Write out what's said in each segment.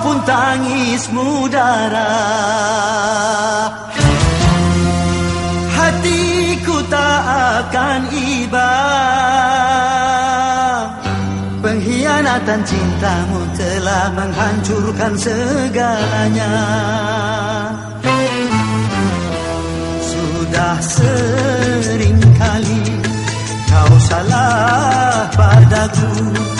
Walaupun tangismu darah Hatiku tak akan iba. Pengkhianatan cintamu telah menghancurkan segalanya. Sudah sering kali kau salah padaku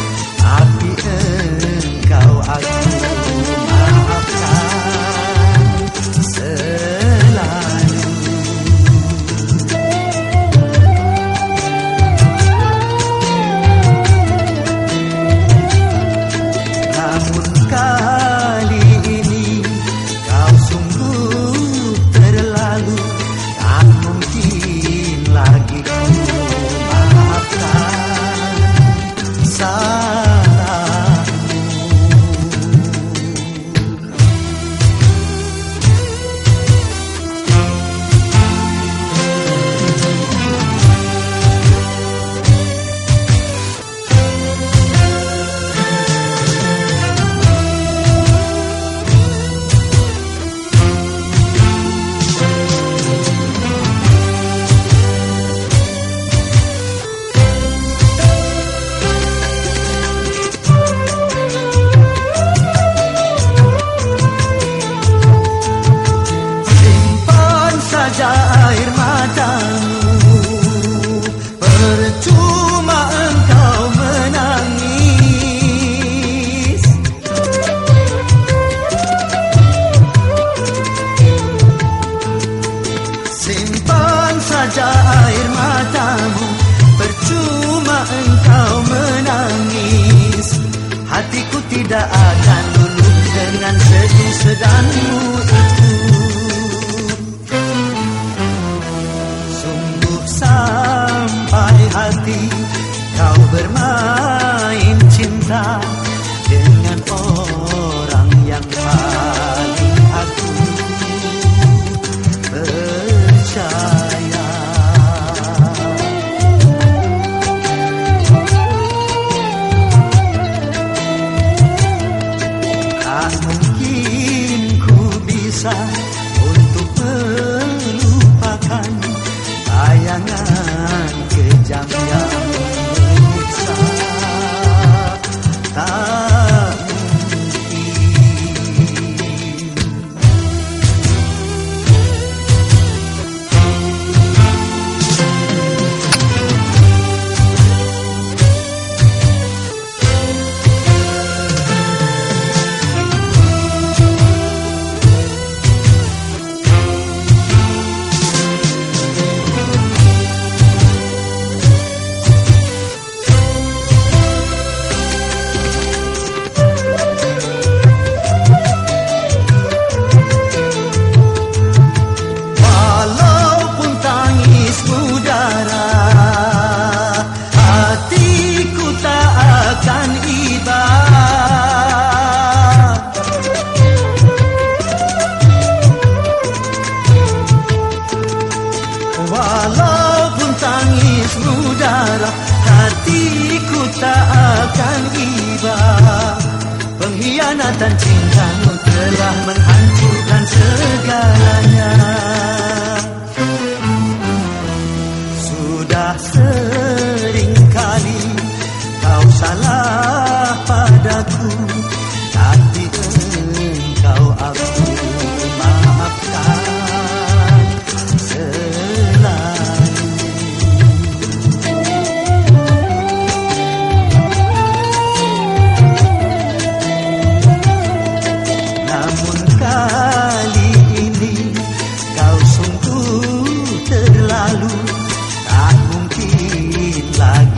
Orang yang paling aku percaya. Bisa mudarat hatiku tak akan iba pengkhianatan cintamu telah menghancurkan segalanya. Sudah sering kali kau salah padaku. lagi